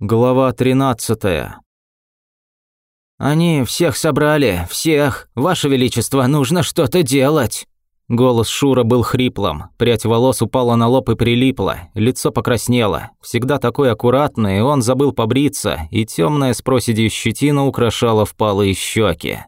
Глава 13. «Они всех собрали, всех! Ваше Величество, нужно что-то делать!» Голос Шура был хриплым, прядь волос упала на лоб и прилипла, лицо покраснело. Всегда такой аккуратный, он забыл побриться, и темная с проседью щетина украшала впалые щеки.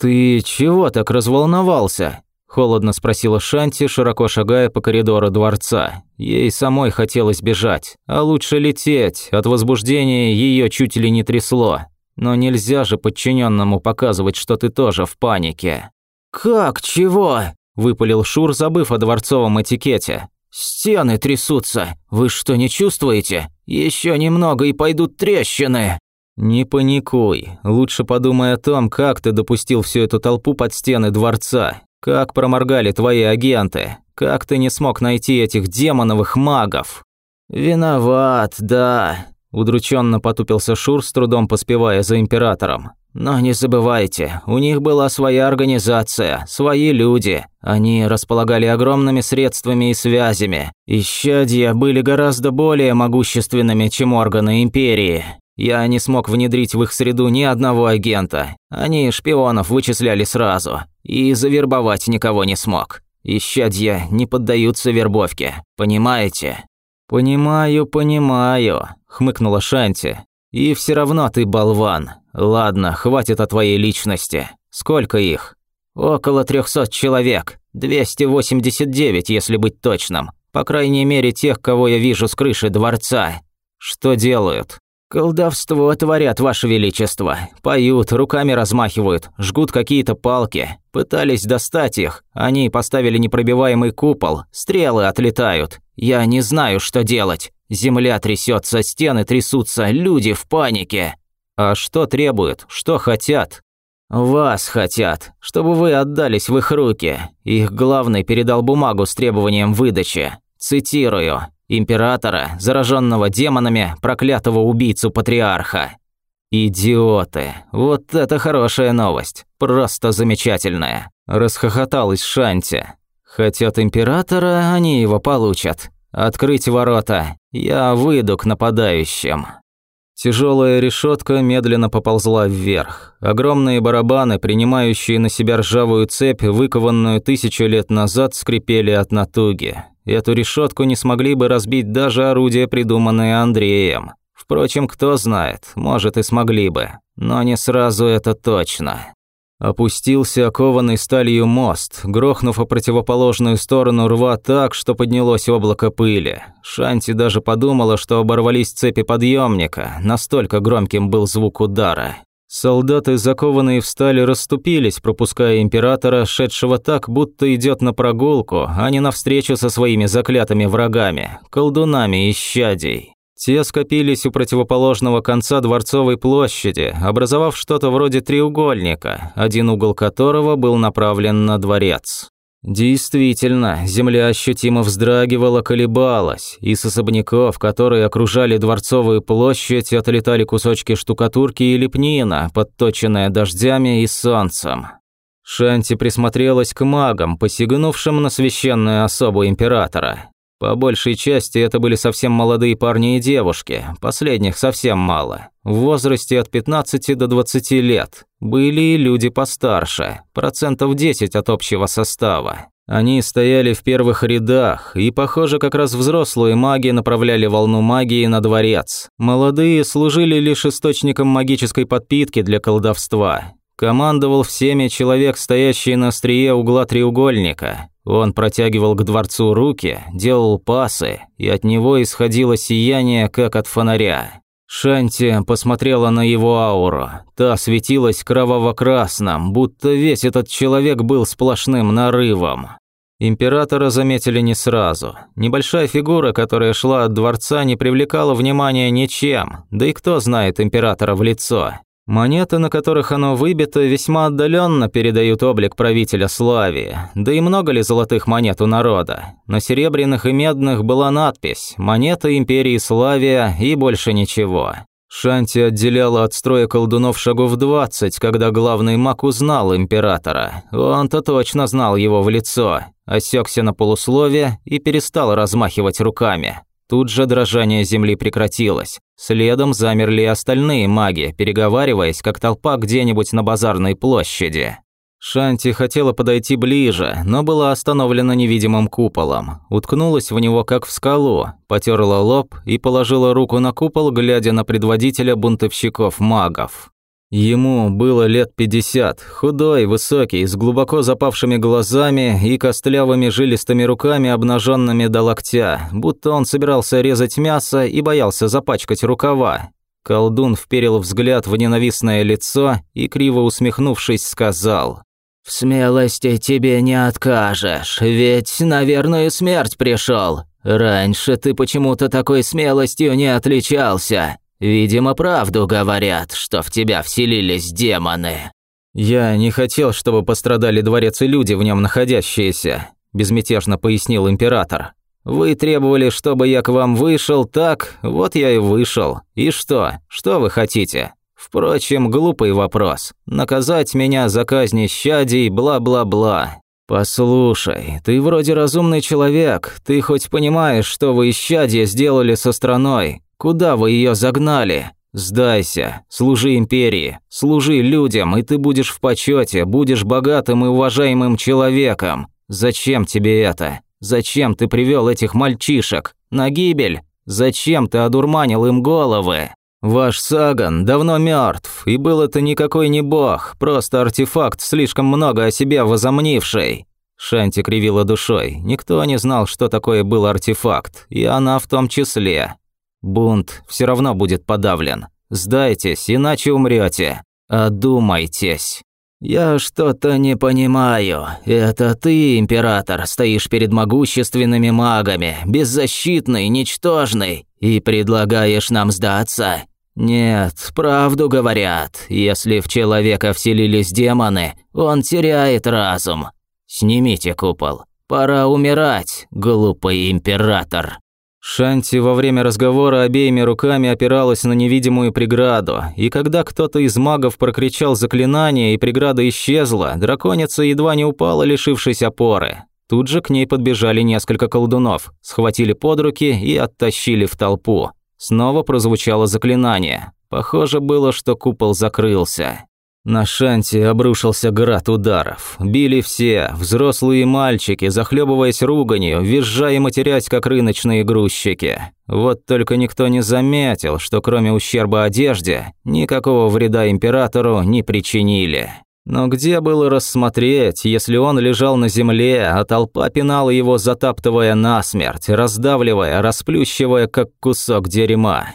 «Ты чего так разволновался?» Холодно спросила Шанти, широко шагая по коридору дворца. Ей самой хотелось бежать, а лучше лететь. От возбуждения ее чуть ли не трясло. Но нельзя же подчиненному показывать, что ты тоже в панике. «Как? Чего?» – выпалил Шур, забыв о дворцовом этикете. «Стены трясутся. Вы что, не чувствуете? Еще немного и пойдут трещины». «Не паникуй. Лучше подумай о том, как ты допустил всю эту толпу под стены дворца. Как проморгали твои агенты? Как ты не смог найти этих демоновых магов? Виноват, да. Удрученно потупился Шур, с трудом поспевая за императором. Но не забывайте, у них была своя организация, свои люди. Они располагали огромными средствами и связями. Исчадья были гораздо более могущественными, чем органы империи. Я не смог внедрить в их среду ни одного агента. Они шпионов вычисляли сразу. И завербовать никого не смог. Исчадья не поддаются вербовке. Понимаете? «Понимаю, понимаю», – хмыкнула Шанти. «И все равно ты болван. Ладно, хватит о твоей личности. Сколько их?» «Около трехсот человек. 289, если быть точным. По крайней мере, тех, кого я вижу с крыши дворца». «Что делают?» «Колдовство творят, Ваше Величество. Поют, руками размахивают, жгут какие-то палки. Пытались достать их. Они поставили непробиваемый купол. Стрелы отлетают. Я не знаю, что делать. Земля трясется, стены трясутся, люди в панике». «А что требуют? Что хотят?» «Вас хотят, чтобы вы отдались в их руки. Их главный передал бумагу с требованием выдачи. Цитирую императора, зараженного демонами, проклятого убийцу патриарха. Идиоты. Вот это хорошая новость. Просто замечательная. Расхохоталась Шанти. Хотят императора, они его получат. Открыть ворота. Я выйду к нападающим. Тяжелая решетка медленно поползла вверх. Огромные барабаны, принимающие на себя ржавую цепь, выкованную тысячу лет назад, скрипели от натуги. Эту решетку не смогли бы разбить даже орудия, придуманные Андреем. Впрочем, кто знает, может и смогли бы, но не сразу это точно. Опустился окованный сталью мост, грохнув о противоположную сторону рва так, что поднялось облако пыли. Шанти даже подумала, что оборвались цепи подъемника, настолько громким был звук удара. Солдаты, закованные в сталь, расступились, пропуская императора, шедшего так, будто идет на прогулку, а не навстречу со своими заклятыми врагами, колдунами и щадей. Те скопились у противоположного конца Дворцовой площади, образовав что-то вроде треугольника, один угол которого был направлен на дворец. Действительно, земля ощутимо вздрагивала, колебалась, и с особняков, которые окружали Дворцовую площадь, отлетали кусочки штукатурки и лепнина, подточенная дождями и солнцем. Шанти присмотрелась к магам, посягнувшим на священную особу императора. По большей части это были совсем молодые парни и девушки, последних совсем мало, в возрасте от 15 до 20 лет. Были и люди постарше, процентов 10 от общего состава. Они стояли в первых рядах, и, похоже, как раз взрослые маги направляли волну магии на дворец. Молодые служили лишь источником магической подпитки для колдовства. Командовал всеми человек, стоящий на острие угла треугольника. Он протягивал к дворцу руки, делал пасы, и от него исходило сияние, как от фонаря. Шанти посмотрела на его ауру. Та светилась кроваво-красным, будто весь этот человек был сплошным нарывом. Императора заметили не сразу. Небольшая фигура, которая шла от дворца, не привлекала внимания ничем, да и кто знает императора в лицо. Монеты, на которых оно выбито, весьма отдаленно передают облик правителя Славии. Да и много ли золотых монет у народа? На серебряных и медных была надпись «Монета империи Славия» и больше ничего. Шанти отделяла от строя колдунов шагов 20, когда главный маг узнал императора. Он-то точно знал его в лицо, осекся на полусловие и перестал размахивать руками. Тут же дрожание земли прекратилось. Следом замерли и остальные маги, переговариваясь, как толпа где-нибудь на базарной площади. Шанти хотела подойти ближе, но была остановлена невидимым куполом. Уткнулась в него как в скалу, потерла лоб и положила руку на купол, глядя на предводителя бунтовщиков-магов. Ему было лет пятьдесят, худой, высокий, с глубоко запавшими глазами и костлявыми жилистыми руками, обнаженными до локтя, будто он собирался резать мясо и боялся запачкать рукава. Колдун вперил взгляд в ненавистное лицо и, криво усмехнувшись, сказал «В смелости тебе не откажешь, ведь, наверное, смерть пришел. Раньше ты почему-то такой смелостью не отличался. Видимо, правду говорят, что в тебя вселились демоны». «Я не хотел, чтобы пострадали дворец и люди, в нем находящиеся», – безмятежно пояснил император. «Вы требовали, чтобы я к вам вышел, так? Вот я и вышел. И что? Что вы хотите? Впрочем, глупый вопрос. Наказать меня за казнь щадей, бла-бла-бла. Послушай, ты вроде разумный человек, ты хоть понимаешь, что вы исчадье сделали со страной? Куда вы ее загнали? Сдайся, служи империи, служи людям, и ты будешь в почете, будешь богатым и уважаемым человеком. Зачем тебе это? Зачем ты привел этих мальчишек? На гибель? Зачем ты одурманил им головы? Ваш Саган давно мертв, и был это никакой не бог, просто артефакт, слишком много о себе возомнивший. Шанти кривила душой. Никто не знал, что такое был артефакт, и она в том числе. Бунт все равно будет подавлен. Сдайтесь, иначе умрете. Одумайтесь. «Я что-то не понимаю. Это ты, император, стоишь перед могущественными магами, беззащитный, ничтожный, и предлагаешь нам сдаться? Нет, правду говорят. Если в человека вселились демоны, он теряет разум. Снимите купол. Пора умирать, глупый император». Шанти во время разговора обеими руками опиралась на невидимую преграду, и когда кто-то из магов прокричал заклинание и преграда исчезла, драконица едва не упала, лишившись опоры. Тут же к ней подбежали несколько колдунов, схватили под руки и оттащили в толпу. Снова прозвучало заклинание. Похоже было, что купол закрылся. На Шанти обрушился град ударов. Били все, взрослые мальчики, захлебываясь руганью, визжая и матерясь, как рыночные грузчики. Вот только никто не заметил, что кроме ущерба одежде, никакого вреда императору не причинили. Но где было рассмотреть, если он лежал на земле, а толпа пинала его, затаптывая насмерть, раздавливая, расплющивая, как кусок дерьма?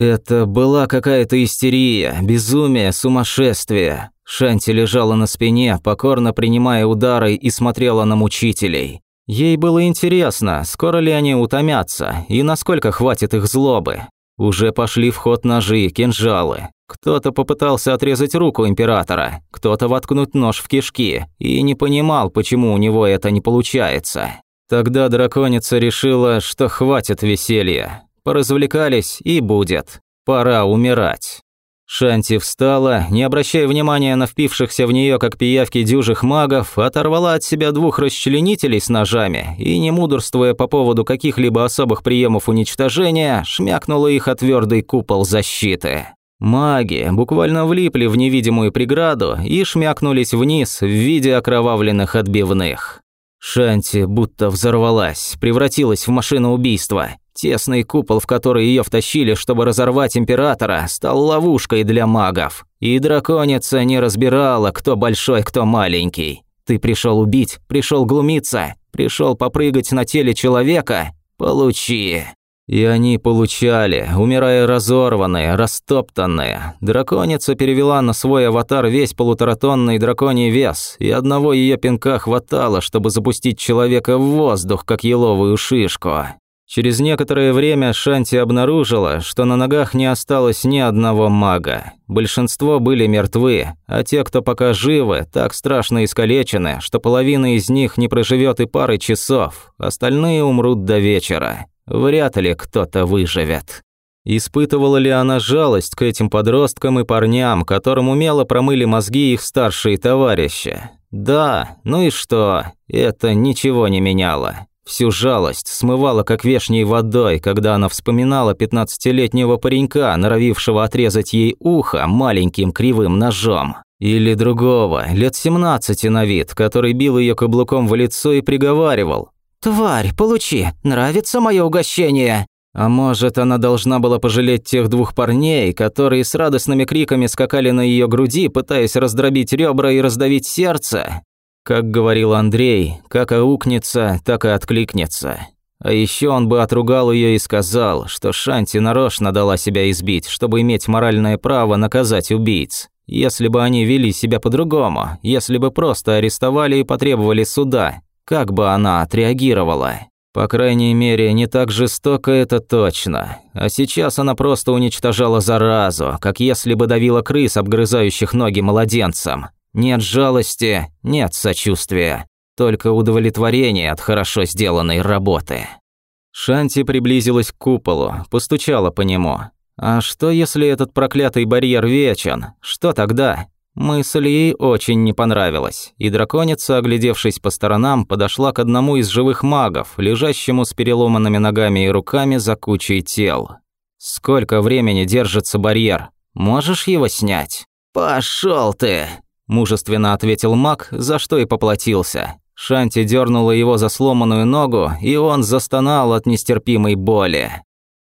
Это была какая-то истерия, безумие, сумасшествие. Шанти лежала на спине, покорно принимая удары и смотрела на мучителей. Ей было интересно, скоро ли они утомятся и насколько хватит их злобы. Уже пошли в ход ножи, кинжалы. Кто-то попытался отрезать руку императора, кто-то воткнуть нож в кишки и не понимал, почему у него это не получается. Тогда драконица решила, что хватит веселья. Поразвлекались и будет. Пора умирать. Шанти встала, не обращая внимания на впившихся в нее как пиявки дюжих магов, оторвала от себя двух расчленителей с ножами и, не мудрствуя по поводу каких-либо особых приемов уничтожения, шмякнула их о твердый купол защиты. Маги буквально влипли в невидимую преграду и шмякнулись вниз в виде окровавленных отбивных. Шанти будто взорвалась, превратилась в машину убийства. Тесный купол, в который ее втащили, чтобы разорвать императора, стал ловушкой для магов. И драконица не разбирала, кто большой, кто маленький. Ты пришел убить, пришел глумиться, пришел попрыгать на теле человека? Получи. И они получали, умирая разорванные, растоптанные. Драконица перевела на свой аватар весь полуторатонный драконий вес, и одного ее пинка хватало, чтобы запустить человека в воздух, как еловую шишку. Через некоторое время Шанти обнаружила, что на ногах не осталось ни одного мага. Большинство были мертвы, а те, кто пока живы, так страшно искалечены, что половина из них не проживет и пары часов, остальные умрут до вечера. Вряд ли кто-то выживет. Испытывала ли она жалость к этим подросткам и парням, которым умело промыли мозги их старшие товарищи? Да, ну и что? Это ничего не меняло. Всю жалость смывала как вешней водой, когда она вспоминала пятнадцатилетнего паренька, норовившего отрезать ей ухо маленьким кривым ножом. Или другого, лет семнадцати на вид, который бил ее каблуком в лицо и приговаривал. «Тварь, получи, нравится мое угощение!» А может, она должна была пожалеть тех двух парней, которые с радостными криками скакали на ее груди, пытаясь раздробить ребра и раздавить сердце? Как говорил Андрей, как аукнется, так и откликнется. А еще он бы отругал ее и сказал, что Шанти нарочно дала себя избить, чтобы иметь моральное право наказать убийц. Если бы они вели себя по-другому, если бы просто арестовали и потребовали суда, как бы она отреагировала? По крайней мере, не так жестоко это точно. А сейчас она просто уничтожала заразу, как если бы давила крыс, обгрызающих ноги младенцам. Нет жалости, нет сочувствия, только удовлетворение от хорошо сделанной работы. Шанти приблизилась к куполу, постучала по нему. А что, если этот проклятый барьер вечен? Что тогда? Мысль ей очень не понравилась, и драконица, оглядевшись по сторонам, подошла к одному из живых магов, лежащему с переломанными ногами и руками за кучей тел. «Сколько времени держится барьер? Можешь его снять?» «Пошёл ты!» – мужественно ответил маг, за что и поплатился. Шанти дернула его за сломанную ногу, и он застонал от нестерпимой боли.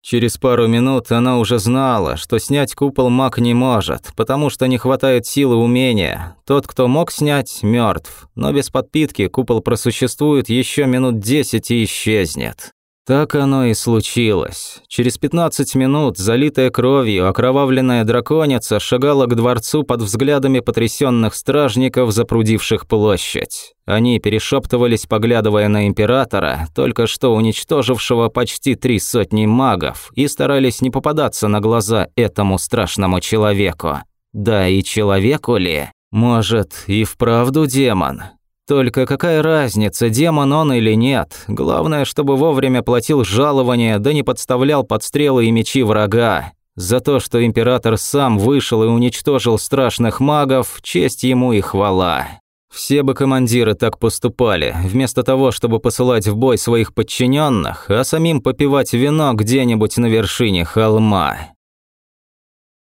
Через пару минут она уже знала, что снять купол маг не может, потому что не хватает силы умения. Тот, кто мог снять, мертв, но без подпитки купол просуществует еще минут десять и исчезнет. Так оно и случилось. Через 15 минут, залитая кровью, окровавленная драконица шагала к дворцу под взглядами потрясенных стражников, запрудивших площадь. Они перешептывались, поглядывая на императора, только что уничтожившего почти три сотни магов, и старались не попадаться на глаза этому страшному человеку. Да и человеку ли? Может, и вправду демон? Только какая разница, демон он или нет? Главное, чтобы вовремя платил жалование, да не подставлял под стрелы и мечи врага. За то, что император сам вышел и уничтожил страшных магов, честь ему и хвала. Все бы командиры так поступали, вместо того, чтобы посылать в бой своих подчиненных, а самим попивать вино где-нибудь на вершине холма.